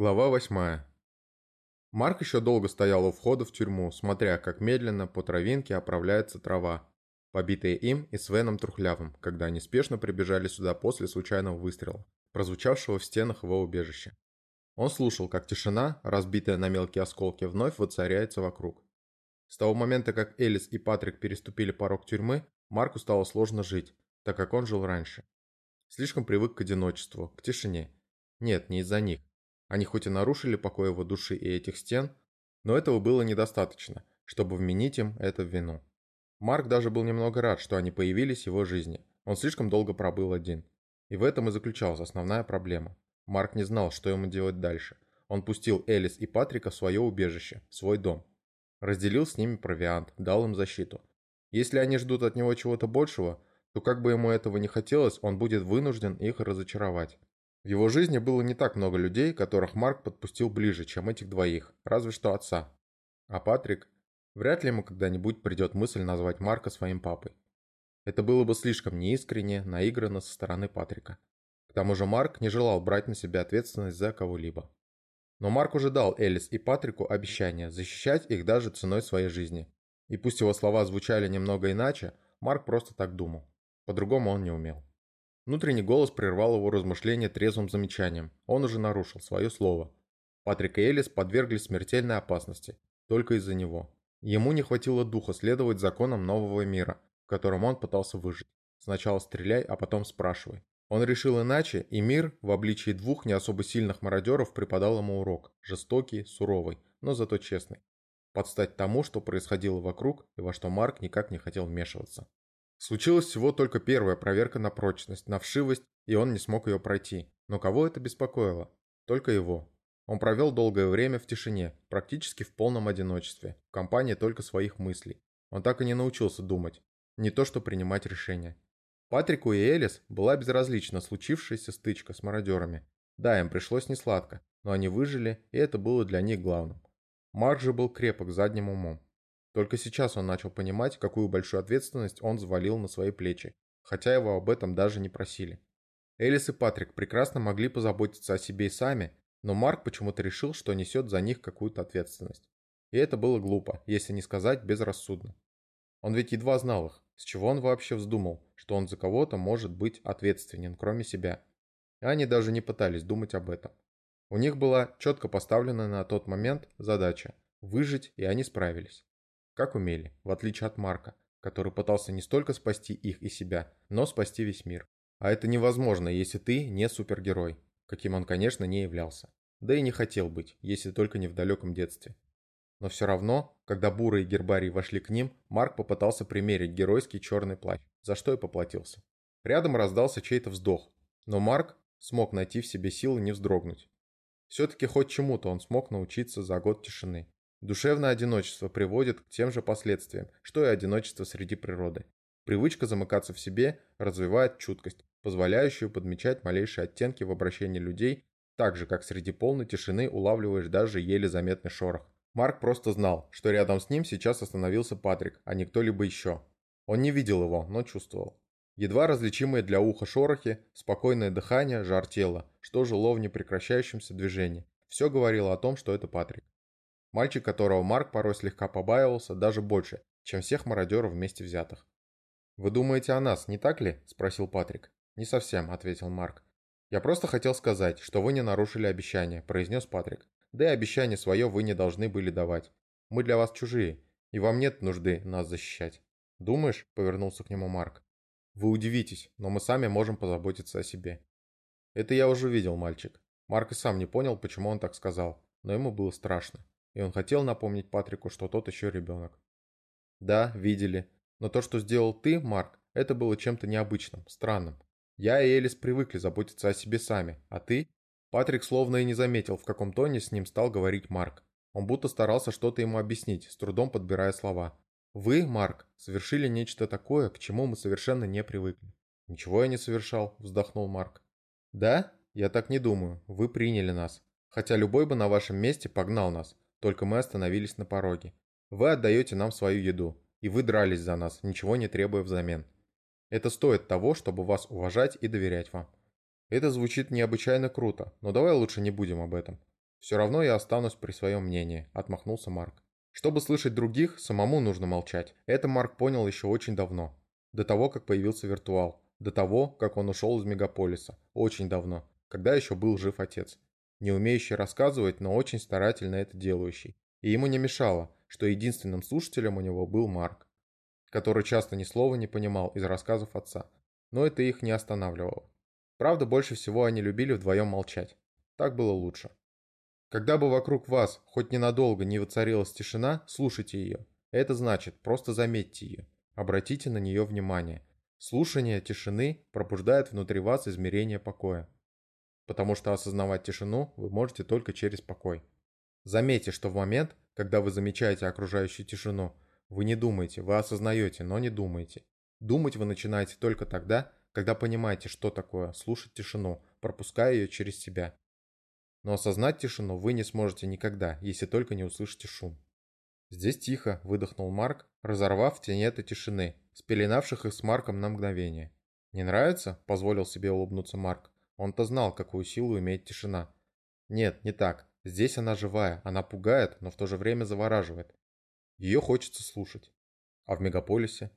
Глава 8. Марк еще долго стоял у входа в тюрьму, смотря, как медленно по травинке оправляется трава, побитая им и Свеном Трухлявым, когда они спешно прибежали сюда после случайного выстрела, прозвучавшего в стенах его убежища. Он слушал, как тишина, разбитая на мелкие осколки, вновь воцаряется вокруг. С того момента, как Элис и Патрик переступили порог тюрьмы, Марку стало сложно жить, так как он жил раньше. Слишком привык к одиночеству, к тишине. Нет, не из-за них. Они хоть и нарушили покой его души и этих стен, но этого было недостаточно, чтобы вменить им это в вину. Марк даже был немного рад, что они появились в его жизни. Он слишком долго пробыл один. И в этом и заключалась основная проблема. Марк не знал, что ему делать дальше. Он пустил Элис и Патрика в свое убежище, в свой дом. Разделил с ними провиант, дал им защиту. Если они ждут от него чего-то большего, то как бы ему этого не хотелось, он будет вынужден их разочаровать. В его жизни было не так много людей, которых Марк подпустил ближе, чем этих двоих, разве что отца. А Патрик? Вряд ли ему когда-нибудь придет мысль назвать Марка своим папой. Это было бы слишком неискренне, наигранно со стороны Патрика. К тому же Марк не желал брать на себя ответственность за кого-либо. Но Марк уже дал Элис и Патрику обещание защищать их даже ценой своей жизни. И пусть его слова звучали немного иначе, Марк просто так думал. По-другому он не умел. Внутренний голос прервал его размышления трезвым замечанием. Он уже нарушил свое слово. Патрик и Элис подверглись смертельной опасности. Только из-за него. Ему не хватило духа следовать законам нового мира, в котором он пытался выжить. Сначала стреляй, а потом спрашивай. Он решил иначе, и мир в обличии двух не особо сильных мародеров преподал ему урок. Жестокий, суровый, но зато честный. Подстать тому, что происходило вокруг и во что Марк никак не хотел вмешиваться. Случилась всего только первая проверка на прочность, на вшивость, и он не смог ее пройти. Но кого это беспокоило? Только его. Он провел долгое время в тишине, практически в полном одиночестве, в компании только своих мыслей. Он так и не научился думать, не то что принимать решения. Патрику и Элис была безразлична случившаяся стычка с мародерами. Да, им пришлось несладко, но они выжили, и это было для них главным. Марк же был крепок задним умом. Только сейчас он начал понимать, какую большую ответственность он взвалил на свои плечи, хотя его об этом даже не просили. Элис и Патрик прекрасно могли позаботиться о себе и сами, но Марк почему-то решил, что несет за них какую-то ответственность. И это было глупо, если не сказать безрассудно. Он ведь едва знал их, с чего он вообще вздумал, что он за кого-то может быть ответственен, кроме себя. И они даже не пытались думать об этом. У них была четко поставлена на тот момент задача – выжить, и они справились как умели, в отличие от Марка, который пытался не столько спасти их и себя, но спасти весь мир. А это невозможно, если ты не супергерой, каким он, конечно, не являлся. Да и не хотел быть, если только не в далеком детстве. Но все равно, когда Бура и Гербарий вошли к ним, Марк попытался примерить геройский черный плащ, за что и поплатился. Рядом раздался чей-то вздох, но Марк смог найти в себе силы не вздрогнуть. Все-таки хоть чему-то он смог научиться за год тишины. Душевное одиночество приводит к тем же последствиям, что и одиночество среди природы. Привычка замыкаться в себе развивает чуткость, позволяющую подмечать малейшие оттенки в обращении людей, так же, как среди полной тишины улавливаешь даже еле заметный шорох. Марк просто знал, что рядом с ним сейчас остановился Патрик, а не кто-либо еще. Он не видел его, но чувствовал. Едва различимые для уха шорохи, спокойное дыхание, жар тела, что жило в непрекращающемся движении. Все говорило о том, что это Патрик. Мальчик, которого Марк порой слегка побаивался, даже больше, чем всех мародеров вместе взятых. «Вы думаете о нас, не так ли?» – спросил Патрик. «Не совсем», – ответил Марк. «Я просто хотел сказать, что вы не нарушили обещание», – произнес Патрик. «Да и обещание свое вы не должны были давать. Мы для вас чужие, и вам нет нужды нас защищать». «Думаешь?» – повернулся к нему Марк. «Вы удивитесь, но мы сами можем позаботиться о себе». «Это я уже видел, мальчик». Марк и сам не понял, почему он так сказал, но ему было страшно и он хотел напомнить Патрику, что тот еще ребенок. Да, видели. Но то, что сделал ты, Марк, это было чем-то необычным, странным. Я и Элис привыкли заботиться о себе сами, а ты? Патрик словно и не заметил, в каком тоне с ним стал говорить Марк. Он будто старался что-то ему объяснить, с трудом подбирая слова. Вы, Марк, совершили нечто такое, к чему мы совершенно не привыкли. Ничего я не совершал, вздохнул Марк. Да? Я так не думаю. Вы приняли нас. Хотя любой бы на вашем месте погнал нас. Только мы остановились на пороге. Вы отдаете нам свою еду, и вы дрались за нас, ничего не требуя взамен. Это стоит того, чтобы вас уважать и доверять вам. Это звучит необычайно круто, но давай лучше не будем об этом. «Все равно я останусь при своем мнении», — отмахнулся Марк. Чтобы слышать других, самому нужно молчать. Это Марк понял еще очень давно. До того, как появился виртуал. До того, как он ушел из мегаполиса. Очень давно. Когда еще был жив отец. Не умеющий рассказывать, но очень старательно это делающий. И ему не мешало, что единственным слушателем у него был Марк, который часто ни слова не понимал из рассказов отца. Но это их не останавливало. Правда, больше всего они любили вдвоем молчать. Так было лучше. Когда бы вокруг вас хоть ненадолго не воцарилась тишина, слушайте ее. Это значит, просто заметьте ее. Обратите на нее внимание. Слушание тишины пробуждает внутри вас измерение покоя. Потому что осознавать тишину вы можете только через покой. Заметьте, что в момент, когда вы замечаете окружающую тишину, вы не думаете, вы осознаете, но не думаете. Думать вы начинаете только тогда, когда понимаете, что такое слушать тишину, пропуская ее через себя. Но осознать тишину вы не сможете никогда, если только не услышите шум. Здесь тихо, выдохнул Марк, разорвав тени этой тишины, спеленавших их с Марком на мгновение. «Не нравится?» – позволил себе улыбнуться Марк. Он-то знал, какую силу имеет тишина. Нет, не так. Здесь она живая, она пугает, но в то же время завораживает. Ее хочется слушать. А в мегаполисе?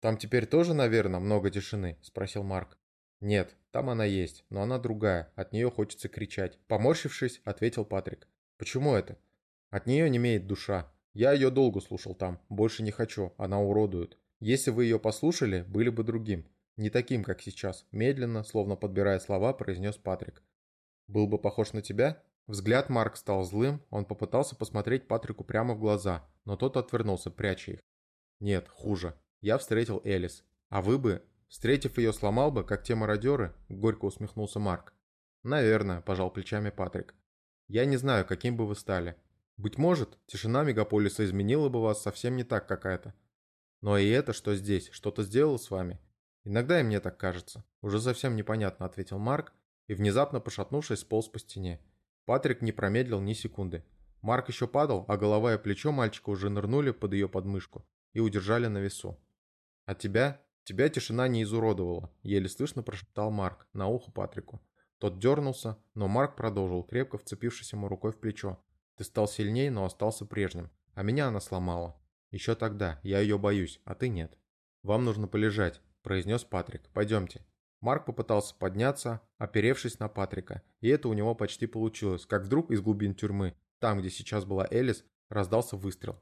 Там теперь тоже, наверное, много тишины? Спросил Марк. «Нет, там она есть, но она другая, от нее хочется кричать». Поморщившись, ответил Патрик. «Почему это?» «От нее не имеет душа. Я ее долго слушал там, больше не хочу, она уродует. Если вы ее послушали, были бы другим. Не таким, как сейчас», медленно, словно подбирая слова, произнес Патрик. «Был бы похож на тебя?» Взгляд Марк стал злым, он попытался посмотреть Патрику прямо в глаза, но тот отвернулся, пряча их. «Нет, хуже. Я встретил Элис. А вы бы Встретив ее, сломал бы, как те мародеры?» – горько усмехнулся Марк. «Наверное», – пожал плечами Патрик. «Я не знаю, каким бы вы стали. Быть может, тишина мегаполиса изменила бы вас совсем не так какая-то. Но и это, что здесь, что-то сделало с вами? Иногда и мне так кажется. Уже совсем непонятно», – ответил Марк и, внезапно пошатнувшись, сполз по стене. Патрик не промедлил ни секунды. Марк еще падал, а голова и плечо мальчика уже нырнули под ее подмышку и удержали на весу. «От тебя «Тебя тишина не изуродовала», — еле слышно прошептал Марк на ухо Патрику. Тот дернулся, но Марк продолжил, крепко вцепившись ему рукой в плечо. «Ты стал сильнее, но остался прежним. А меня она сломала. Еще тогда. Я ее боюсь, а ты нет». «Вам нужно полежать», — произнес Патрик. «Пойдемте». Марк попытался подняться, оперевшись на Патрика, и это у него почти получилось, как вдруг из глубин тюрьмы, там, где сейчас была Элис, раздался выстрел.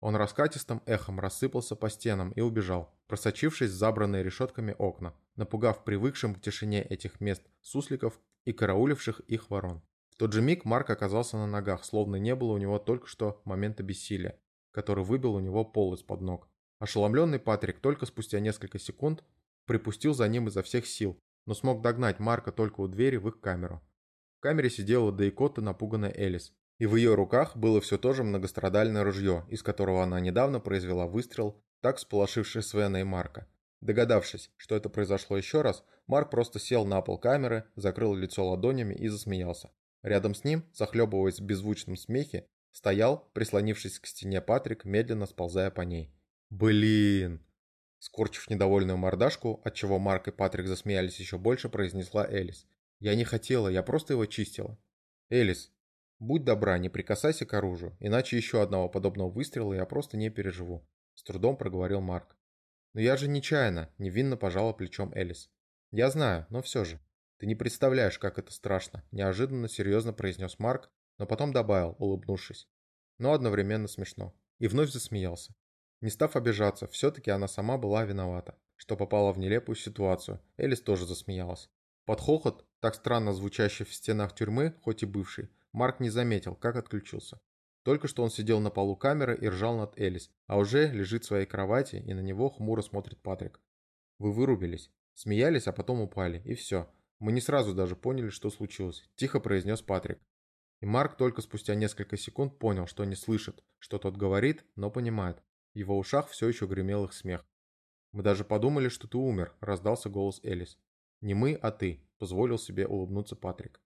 Он раскатистым эхом рассыпался по стенам и убежал, просочившись в забранные решетками окна, напугав привыкшим к тишине этих мест сусликов и карауливших их ворон. В тот же миг Марк оказался на ногах, словно не было у него только что момента бессилия, который выбил у него пол из-под ног. Ошеломленный Патрик только спустя несколько секунд припустил за ним изо всех сил, но смог догнать Марка только у двери в их камеру. В камере сидела Дейкота напуганная Элис, и в ее руках было все то же многострадальное ружье, из которого она недавно произвела выстрел, так сполошивший Свена и Марка. Догадавшись, что это произошло еще раз, Марк просто сел на пол камеры, закрыл лицо ладонями и засмеялся. Рядом с ним, захлебываясь в беззвучном смехе, стоял, прислонившись к стене Патрик, медленно сползая по ней. «Блин!» Скорчив недовольную мордашку, отчего Марк и Патрик засмеялись еще больше, произнесла Элис. «Я не хотела, я просто его чистила». «Элис, Будь добра, не прикасайся к оружию, иначе еще одного подобного выстрела я просто не переживу», – с трудом проговорил Марк. «Но я же нечаянно», – невинно пожала плечом Элис. «Я знаю, но все же. Ты не представляешь, как это страшно», – неожиданно серьезно произнес Марк, но потом добавил, улыбнувшись. Но одновременно смешно. И вновь засмеялся. Не став обижаться, все-таки она сама была виновата, что попала в нелепую ситуацию. Элис тоже засмеялась. Под хохот, так странно звучащий в стенах тюрьмы, хоть и бывший, Марк не заметил, как отключился. Только что он сидел на полу камеры и ржал над Элис, а уже лежит в своей кровати и на него хмуро смотрит Патрик. Вы вырубились, смеялись, а потом упали, и все. Мы не сразу даже поняли, что случилось, тихо произнес Патрик. И Марк только спустя несколько секунд понял, что не слышит, что тот говорит, но понимает. Его ушах все еще гремел их смех. «Мы даже подумали, что ты умер», – раздался голос Элис. «Не мы, а ты», – позволил себе улыбнуться Патрик.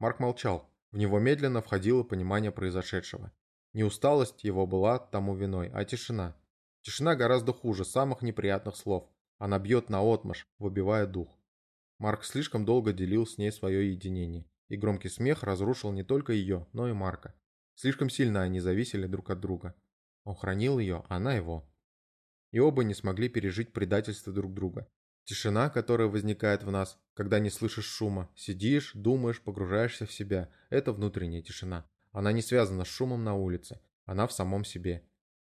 Марк молчал, в него медленно входило понимание произошедшего. Не усталость его была тому виной, а тишина. Тишина гораздо хуже самых неприятных слов. Она бьет наотмашь, выбивая дух. Марк слишком долго делил с ней свое единение. и громкий смех разрушил не только ее, но и Марка. Слишком сильно они зависели друг от друга. Он хранил ее, она его. И оба не смогли пережить предательство друг друга. Тишина, которая возникает в нас, когда не слышишь шума. Сидишь, думаешь, погружаешься в себя. Это внутренняя тишина. Она не связана с шумом на улице. Она в самом себе.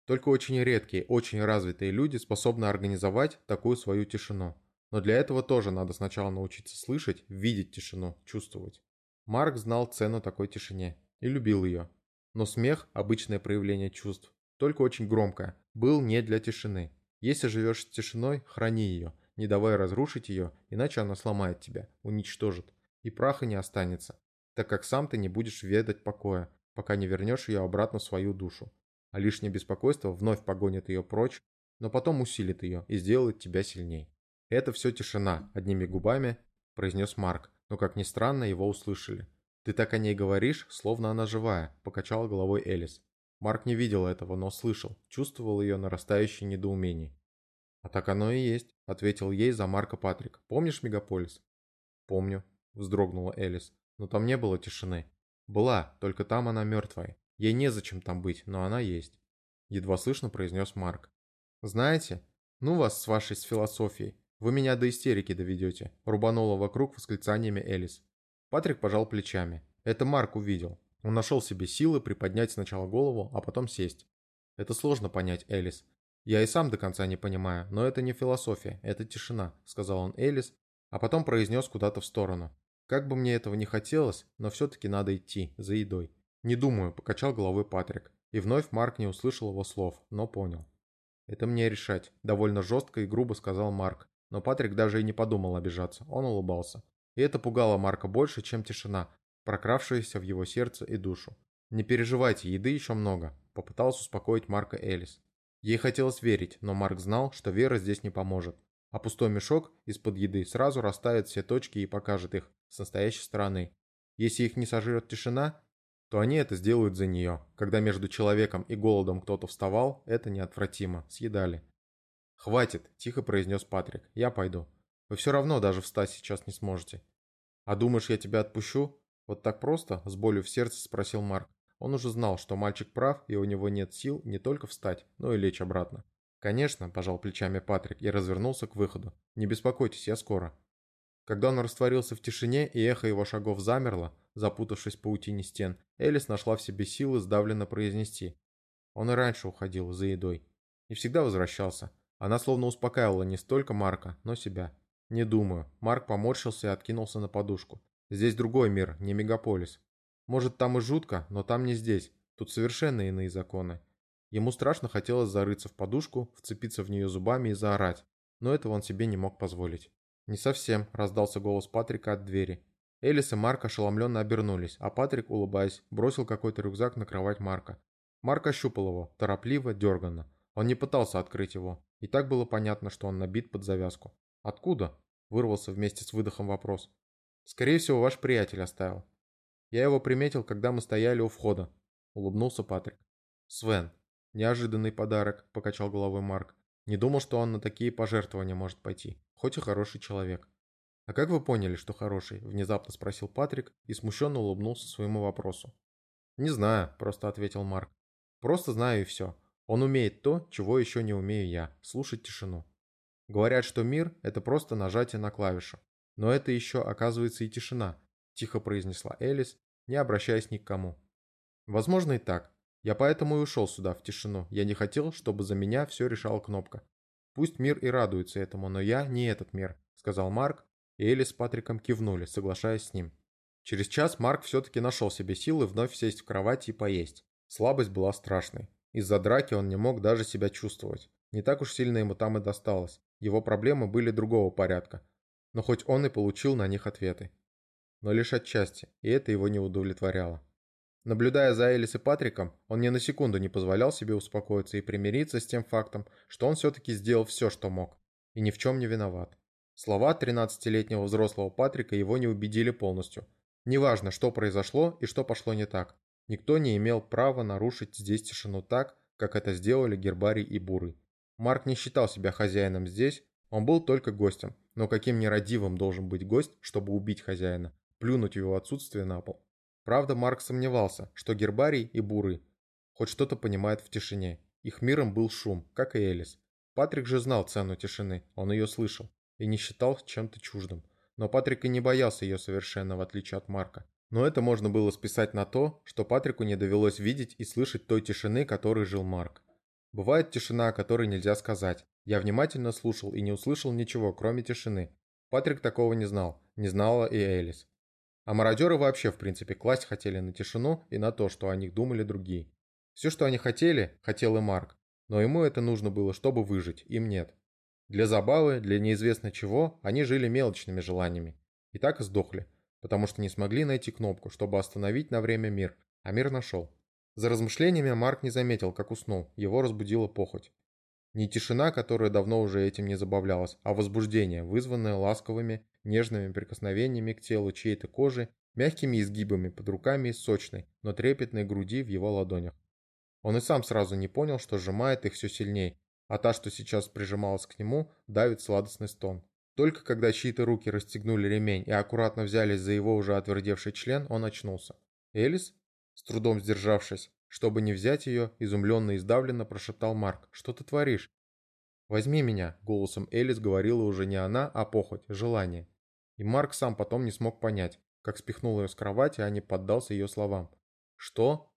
Только очень редкие, очень развитые люди способны организовать такую свою тишину. Но для этого тоже надо сначала научиться слышать, видеть тишину, чувствовать. Марк знал цену такой тишине и любил ее. Но смех, обычное проявление чувств, только очень громкое, был не для тишины. Если живешь с тишиной, храни ее, не давай разрушить ее, иначе она сломает тебя, уничтожит, и праха не останется, так как сам ты не будешь ведать покоя, пока не вернешь ее обратно в свою душу. А лишнее беспокойство вновь погонит ее прочь, но потом усилит ее и сделает тебя сильней. Это все тишина, одними губами, произнес Марк, но как ни странно, его услышали. «Ты так о ней говоришь, словно она живая», – покачал головой Элис. Марк не видел этого, но слышал, чувствовал ее нарастающее недоумение. «А так оно и есть», — ответил ей за Марка Патрик. «Помнишь Мегаполис?» «Помню», — вздрогнула Элис. «Но там не было тишины». «Была, только там она мертвая. Ей незачем там быть, но она есть», — едва слышно произнес Марк. «Знаете, ну вас с вашей с философией. Вы меня до истерики доведете», — рубанула вокруг восклицаниями Элис. Патрик пожал плечами. Это Марк увидел. Он нашел себе силы приподнять сначала голову, а потом сесть. Это сложно понять, Элис. «Я и сам до конца не понимаю, но это не философия, это тишина», — сказал он Элис, а потом произнес куда-то в сторону. «Как бы мне этого не хотелось, но все-таки надо идти, за едой». «Не думаю», — покачал головой Патрик. И вновь Марк не услышал его слов, но понял. «Это мне решать», — довольно жестко и грубо сказал Марк. Но Патрик даже и не подумал обижаться, он улыбался. И это пугало Марка больше, чем тишина, прокравшаяся в его сердце и душу. «Не переживайте, еды еще много», — попытался успокоить Марка Элис. Ей хотелось верить, но Марк знал, что вера здесь не поможет. А пустой мешок из-под еды сразу расставит все точки и покажет их с настоящей стороны. Если их не сожрет тишина, то они это сделают за нее. Когда между человеком и голодом кто-то вставал, это неотвратимо, съедали. «Хватит», – тихо произнес Патрик, – «я пойду. Вы все равно даже встать сейчас не сможете». «А думаешь, я тебя отпущу?» «Вот так просто?» – с болью в сердце спросил Марк. Он уже знал, что мальчик прав, и у него нет сил не только встать, но и лечь обратно. «Конечно», – пожал плечами Патрик и развернулся к выходу. «Не беспокойтесь, я скоро». Когда он растворился в тишине и эхо его шагов замерло, запутавшись в паутине стен, Элис нашла в себе силы сдавленно произнести. Он и раньше уходил за едой. И всегда возвращался. Она словно успокаивала не столько Марка, но себя. «Не думаю». Марк поморщился и откинулся на подушку. «Здесь другой мир, не мегаполис. Может, там и жутко, но там не здесь. Тут совершенно иные законы. Ему страшно хотелось зарыться в подушку, вцепиться в нее зубами и заорать, но этого он себе не мог позволить. «Не совсем», – раздался голос Патрика от двери. Элис и Марк ошеломленно обернулись, а Патрик, улыбаясь, бросил какой-то рюкзак на кровать Марка. Марк ощупал его, торопливо, дерганно. Он не пытался открыть его, и так было понятно, что он набит под завязку. «Откуда?» – вырвался вместе с выдохом вопрос. «Скорее всего, ваш приятель оставил. Я его приметил, когда мы стояли у входа. Улыбнулся Патрик. Свен. Неожиданный подарок, покачал головой Марк. Не думал, что он на такие пожертвования может пойти. Хоть и хороший человек. «А как вы поняли, что хороший?» – внезапно спросил Патрик и смущенно улыбнулся своему вопросу. «Не знаю», – просто ответил Марк. «Просто знаю и все. Он умеет то, чего еще не умею я – слушать тишину. Говорят, что мир – это просто нажатие на клавишу. Но это еще, оказывается, и тишина, – тихо произнесла Элис, не обращаясь ни к кому. «Возможно и так. Я поэтому и ушел сюда, в тишину. Я не хотел, чтобы за меня все решала кнопка. Пусть мир и радуется этому, но я не этот мир», – сказал Марк, и Элис с Патриком кивнули, соглашаясь с ним. Через час Марк все-таки нашел себе силы вновь сесть в кровати и поесть. Слабость была страшной. Из-за драки он не мог даже себя чувствовать. Не так уж сильно ему там и досталось. Его проблемы были другого порядка. Но хоть он и получил на них ответы но лишь отчасти, и это его не удовлетворяло. Наблюдая за Элис и Патриком, он ни на секунду не позволял себе успокоиться и примириться с тем фактом, что он все-таки сделал все, что мог, и ни в чем не виноват. Слова 13-летнего взрослого Патрика его не убедили полностью. Неважно, что произошло и что пошло не так. Никто не имел права нарушить здесь тишину так, как это сделали Гербарий и Бурый. Марк не считал себя хозяином здесь, он был только гостем, но каким нерадивым должен быть гость, чтобы убить хозяина? плюнуть его отсутствие на пол. Правда, Марк сомневался, что Гербарий и Буры хоть что-то понимают в тишине. Их миром был шум, как и Элис. Патрик же знал цену тишины, он ее слышал и не считал чем-то чуждым. Но Патрик и не боялся ее совершенно, в отличие от Марка. Но это можно было списать на то, что Патрику не довелось видеть и слышать той тишины, которой жил Марк. Бывает тишина, о которой нельзя сказать. Я внимательно слушал и не услышал ничего, кроме тишины. Патрик такого не знал, не знала и Элис. А мародеры вообще, в принципе, класть хотели на тишину и на то, что о них думали другие. Все, что они хотели, хотел и Марк. Но ему это нужно было, чтобы выжить, им нет. Для забавы, для неизвестно чего, они жили мелочными желаниями. И так и сдохли, потому что не смогли найти кнопку, чтобы остановить на время мир, а мир нашел. За размышлениями Марк не заметил, как уснул, его разбудила похоть. Не тишина, которая давно уже этим не забавлялась, а возбуждение, вызванное ласковыми, нежными прикосновениями к телу чьей-то кожи, мягкими изгибами под руками и сочной, но трепетной груди в его ладонях. Он и сам сразу не понял, что сжимает их все сильней, а та, что сейчас прижималась к нему, давит сладостный стон. Только когда чьи-то руки расстегнули ремень и аккуратно взялись за его уже отвердевший член, он очнулся. «Элис?» С трудом сдержавшись, чтобы не взять ее, изумленно и сдавленно прошептал Марк. «Что ты творишь?» «Возьми меня», — голосом Элис говорила уже не она, а похоть, желание. И Марк сам потом не смог понять, как спихнул ее с кровати, а не поддался ее словам. «Что?»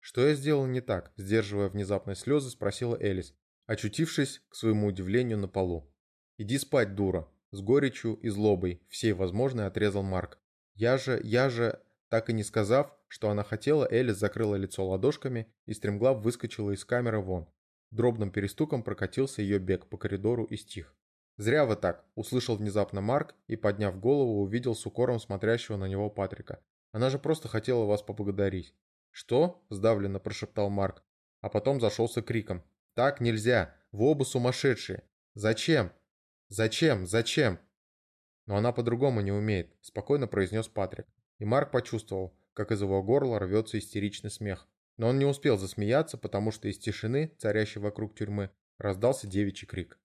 «Что я сделал не так?» – сдерживая внезапные слезы, спросила Элис, очутившись, к своему удивлению, на полу. «Иди спать, дура!» – с горечью и злобой, всей возможной отрезал Марк. «Я же, я же...» Так и не сказав, что она хотела, Элис закрыла лицо ладошками и стремглав выскочила из камеры вон. Дробным перестуком прокатился ее бег по коридору и стих. «Зря вы так!» – услышал внезапно Марк и, подняв голову, увидел с укором смотрящего на него Патрика. «Она же просто хотела вас поблагодарить». «Что?» – сдавленно прошептал Марк, а потом зашелся криком. «Так нельзя! Вы оба сумасшедшие! Зачем? Зачем? Зачем?» «Но она по-другому не умеет», – спокойно произнес Патрик. И Марк почувствовал, как из его горла рвется истеричный смех. Но он не успел засмеяться, потому что из тишины, царящей вокруг тюрьмы, раздался девичий крик.